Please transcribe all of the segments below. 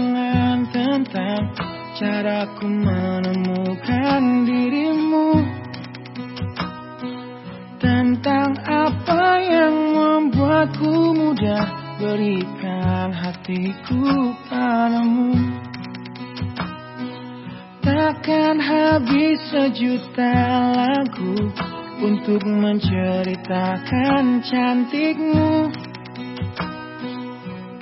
kenangan tentang caraku menemukan dirimu. Tentang apa yang membuatku mudah berikan hatiku padamu. Takkan habis sejuta lagu untuk menceritakan cantikmu.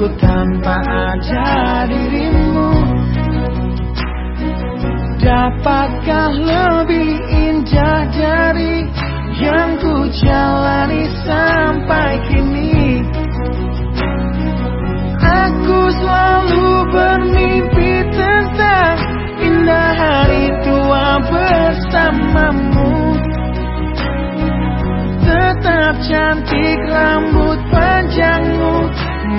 Hidupku tanpa ada dirimu. Dapatkah lebih indah dari yang ku jalani sampai kini Aku selalu bermimpi tentang indah hari tua bersamamu Tetap cantik rambut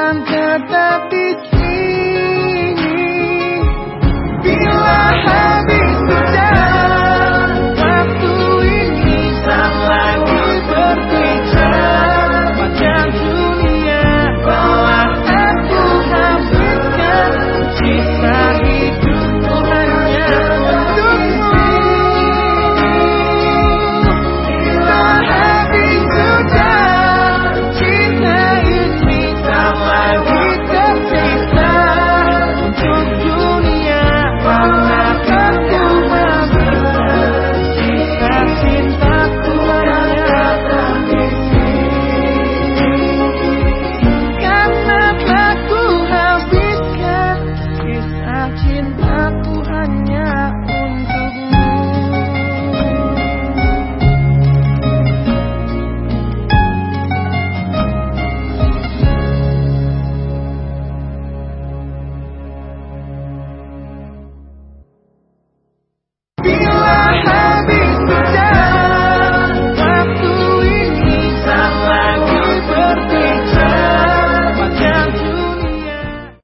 Tetap di sini Bila hari